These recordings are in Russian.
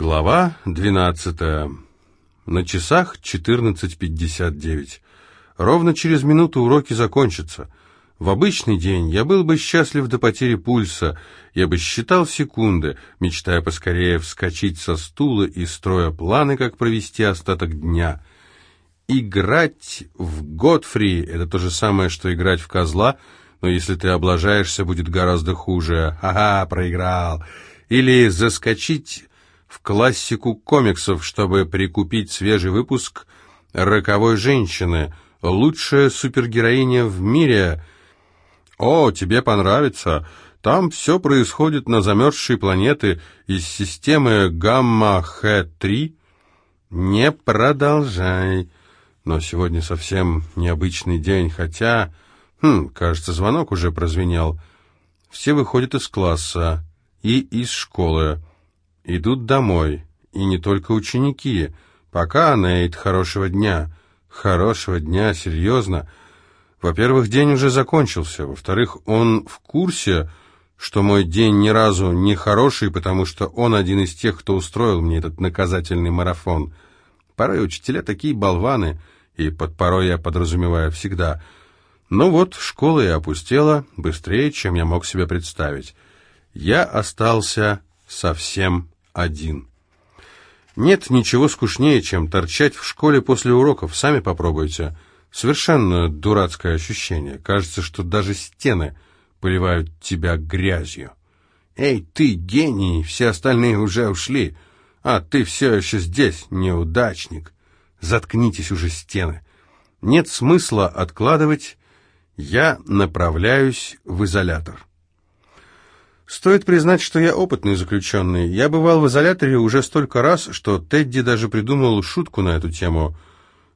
Глава 12. На часах 14.59. Ровно через минуту уроки закончатся. В обычный день я был бы счастлив до потери пульса, я бы считал секунды, мечтая поскорее вскочить со стула и строя планы, как провести остаток дня. Играть в Готфри — это то же самое, что играть в козла, но если ты облажаешься, будет гораздо хуже. Ага, проиграл. Или заскочить в классику комиксов, чтобы прикупить свежий выпуск «Роковой женщины», лучшая супергероиня в мире. О, тебе понравится. Там все происходит на замерзшей планеты из системы Гамма-Х-3. Не продолжай. Но сегодня совсем необычный день, хотя... Хм, кажется, звонок уже прозвенел. Все выходят из класса и из школы идут домой. И не только ученики. Пока, Нейт, хорошего дня. Хорошего дня, серьезно. Во-первых, день уже закончился. Во-вторых, он в курсе, что мой день ни разу не хороший, потому что он один из тех, кто устроил мне этот наказательный марафон. Порой учителя такие болваны, и под порой я подразумеваю всегда. Ну вот, школа и опустела быстрее, чем я мог себе представить. Я остался совсем один. Нет ничего скучнее, чем торчать в школе после уроков, сами попробуйте. Совершенно дурацкое ощущение. Кажется, что даже стены поливают тебя грязью. «Эй, ты гений, все остальные уже ушли, а ты все еще здесь, неудачник. Заткнитесь уже стены. Нет смысла откладывать, я направляюсь в изолятор». Стоит признать, что я опытный заключенный. Я бывал в изоляторе уже столько раз, что Тедди даже придумал шутку на эту тему.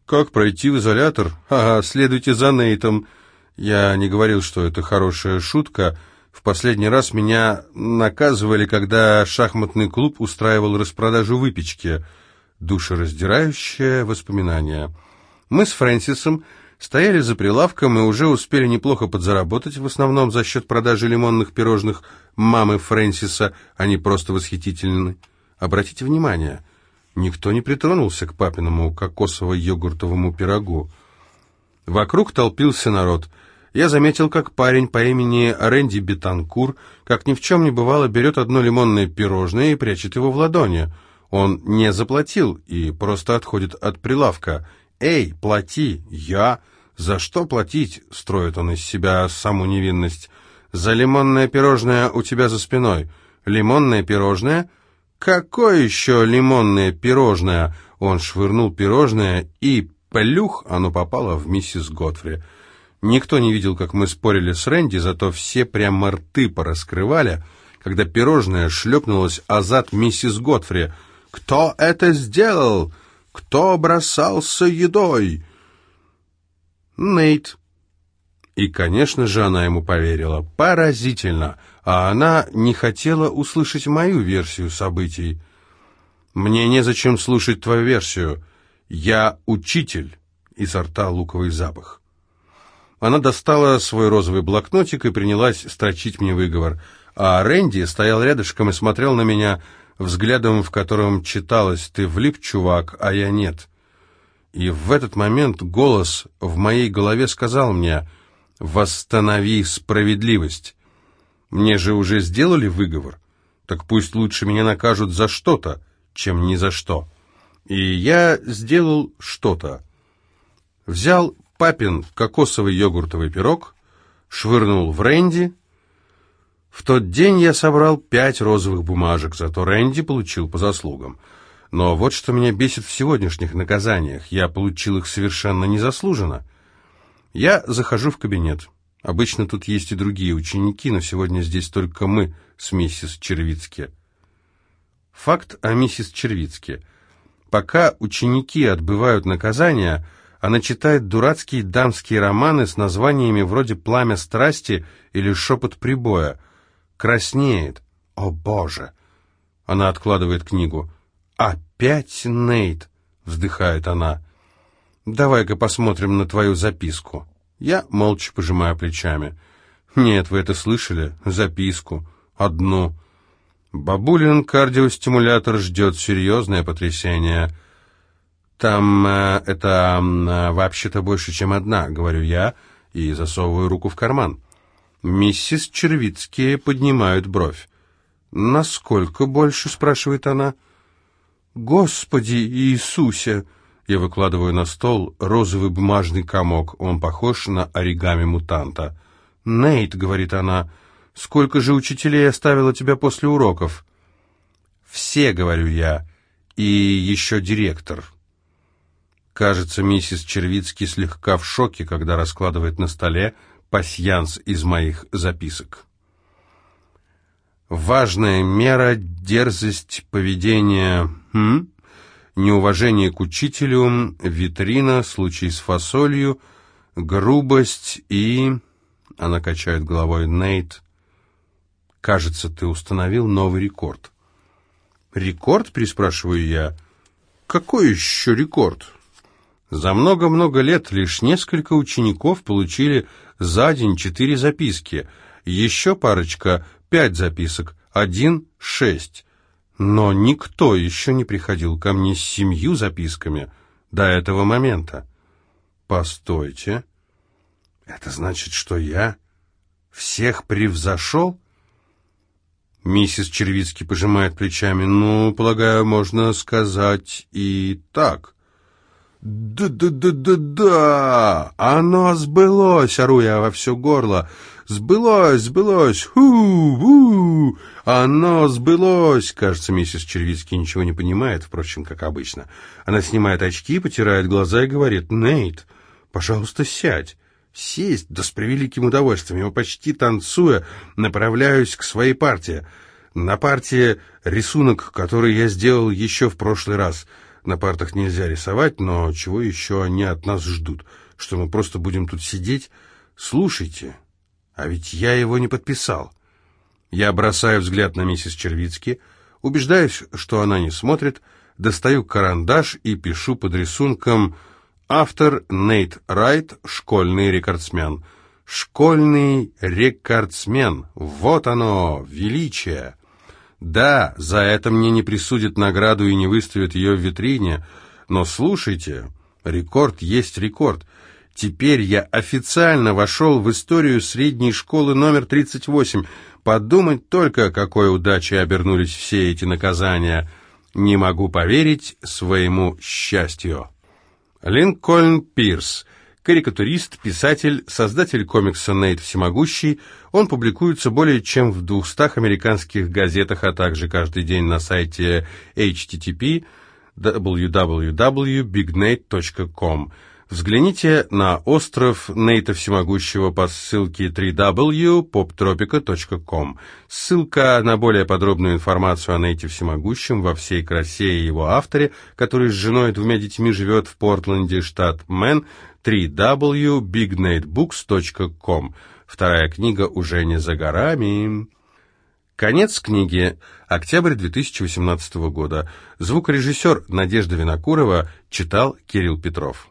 «Как пройти в изолятор? Ага, следуйте за Нейтом». Я не говорил, что это хорошая шутка. В последний раз меня наказывали, когда шахматный клуб устраивал распродажу выпечки. Душераздирающее воспоминание. Мы с Фрэнсисом стояли за прилавком и уже успели неплохо подзаработать, в основном за счет продажи лимонных пирожных мамы Фрэнсиса, они просто восхитительны. Обратите внимание, никто не притронулся к папиному кокосово-йогуртовому пирогу. Вокруг толпился народ. Я заметил, как парень по имени Рэнди Бетанкур, как ни в чем не бывало, берет одно лимонное пирожное и прячет его в ладони. Он не заплатил и просто отходит от прилавка. «Эй, плати!» «Я!» «За что платить?» — строит он из себя саму невинность. «За лимонное пирожное у тебя за спиной». «Лимонное пирожное?» «Какое еще лимонное пирожное?» Он швырнул пирожное, и плюх оно попало в миссис Готфри. Никто не видел, как мы спорили с Рэнди, зато все прямо рты пораскрывали, когда пирожное шлепнулось о зад миссис Готфри. «Кто это сделал? Кто бросался едой?» Нейт. И, конечно же, она ему поверила. Поразительно. А она не хотела услышать мою версию событий. «Мне незачем слушать твою версию. Я учитель». Изо рта луковый запах. Она достала свой розовый блокнотик и принялась строчить мне выговор. А Рэнди стоял рядышком и смотрел на меня взглядом, в котором читалось «Ты влип, чувак, а я нет». И в этот момент голос в моей голове сказал мне «Восстанови справедливость». Мне же уже сделали выговор, так пусть лучше меня накажут за что-то, чем ни за что. И я сделал что-то. Взял папин кокосовый йогуртовый пирог, швырнул в Рэнди. В тот день я собрал пять розовых бумажек, зато Рэнди получил по заслугам — но вот что меня бесит в сегодняшних наказаниях. Я получил их совершенно незаслуженно. Я захожу в кабинет. Обычно тут есть и другие ученики, но сегодня здесь только мы с миссис Червицки. Факт о миссис Червицки. Пока ученики отбывают наказания, она читает дурацкие дамские романы с названиями вроде «Пламя страсти» или «Шепот прибоя». Краснеет. О, Боже! Она откладывает книгу. «Опять Нейт!» — вздыхает она. «Давай-ка посмотрим на твою записку». Я молча пожимаю плечами. «Нет, вы это слышали? Записку. Одну. Бабулин кардиостимулятор ждет серьезное потрясение. Там э, это э, вообще-то больше, чем одна, говорю я, и засовываю руку в карман. Миссис Червицкие поднимают бровь. «Насколько больше?» — спрашивает она. «Господи Иисусе!» Я выкладываю на стол розовый бумажный комок. Он похож на оригами мутанта. «Нейт», — говорит она, — «сколько же учителей оставила тебя после уроков?» «Все», — говорю я, — «и еще директор». Кажется, миссис Червицкий слегка в шоке, когда раскладывает на столе пасьянс из моих записок. Важная мера — дерзость поведения... Хм? Неуважение к учителю, витрина, случай с фасолью, грубость и... Она качает головой. Нейт, кажется, ты установил новый рекорд. «Рекорд?» — переспрашиваю я. «Какой еще рекорд?» За много-много лет лишь несколько учеников получили за день четыре записки, еще парочка — пять записок, один — шесть. Но никто еще не приходил ко мне с семью записками до этого момента. Постойте, это значит, что я всех превзошел? Миссис Червицкий пожимает плечами. Ну, полагаю, можно сказать и так. «Да-да-да-да-да! Оно сбылось!» — ору я во все горло. «Сбылось, сбылось! Ху-ху! Оно сбылось!» Кажется, миссис Червицкий ничего не понимает, впрочем, как обычно. Она снимает очки, потирает глаза и говорит, «Нейт, пожалуйста, сядь». Сесть, да с превеликим удовольствием, я почти танцуя, направляюсь к своей партии. На партии рисунок, который я сделал еще в прошлый раз — на партах нельзя рисовать, но чего еще они от нас ждут? Что мы просто будем тут сидеть? Слушайте, а ведь я его не подписал. Я бросаю взгляд на миссис Червицки, убеждаюсь, что она не смотрит, достаю карандаш и пишу под рисунком «Автор Нейт Райт, школьный рекордсмен». «Школьный рекордсмен! Вот оно, величие!» Да, за это мне не присудят награду и не выставят ее в витрине, но слушайте, рекорд есть рекорд. Теперь я официально вошел в историю средней школы номер 38. Подумать только, какой удачей обернулись все эти наказания. Не могу поверить своему счастью. Линкольн Пирс – карикатурист, писатель, создатель комикса «Нейт Всемогущий». Он публикуется более чем в 200 американских газетах, а также каждый день на сайте http www.bignate.com. Взгляните на остров Нейта Всемогущего по ссылке www.poptropica.com. Ссылка на более подробную информацию о Нейте Всемогущем во всей красе и его авторе, который с женой и двумя детьми живет в Портленде, штат Мэн, www.bignatebooks.com. Вторая книга уже не за горами. Конец книги. Октябрь 2018 года. Звукорежиссер Надежда Винокурова читал Кирилл Петров.